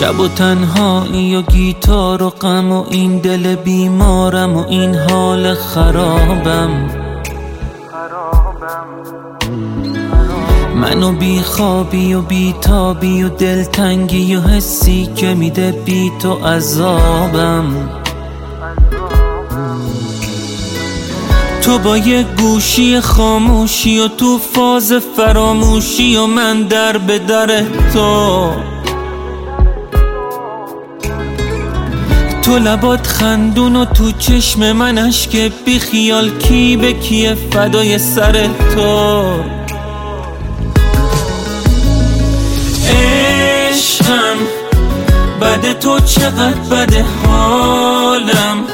شب و تنهایی و گیتار و غم و این دل بیمارم و این حال خرابم. منو بی خوابی و بی تابی و دلتنگی و حسی که میده بی تو عذابم. تو با یه گوشی خاموشی و تو فاز فراموشی و من در به در تو. تو لبات خندون و تو چشم من بی خیال کی به کیه فدای سر تو؟ عشقم بده تو چقدر بده حالم؟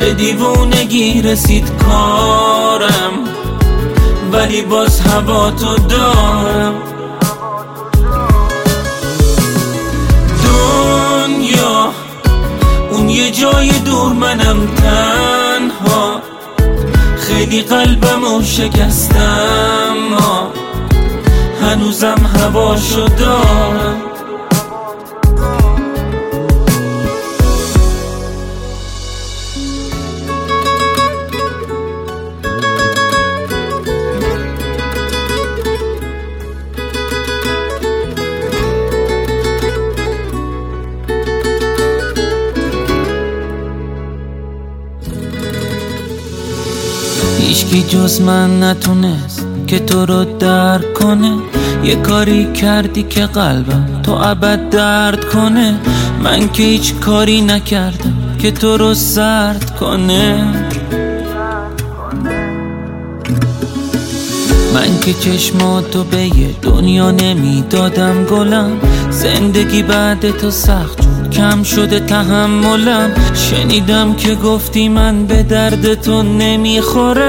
به دیوونگی رسید کارم ولی باز هوا تو دارم. جای دور منم تنها. خیلی قلبمو شکستم هنوزم هواشو دارم هیچکی جز من نتونست که تو رو درک کنه. یه کاری کردی که قلبم تو ابد درد کنه. من که هیچ کاری نکردم که تو رو سرد کنه. من که چشماتو به یه دنیا نمی‌دادم گلم. زندگی بعد تو سخت کم شده تحملم. شنیدم که گفتی من به درد تو نمی‌خورم.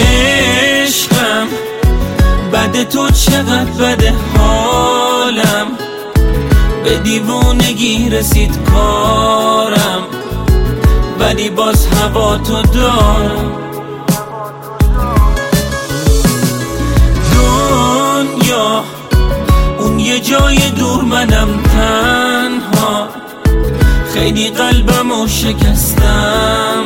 عشقم بده تو چقدر بده حالم. به دیوونگی رسید کارم. ولی باز هوا تو دارم. دور منم تنها. خیلی قلبمو شکستم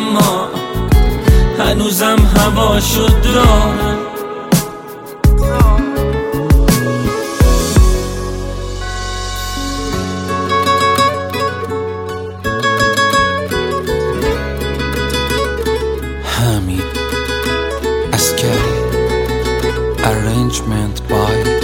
هنوزم هواشو دارم Hamid Askari Arrangement by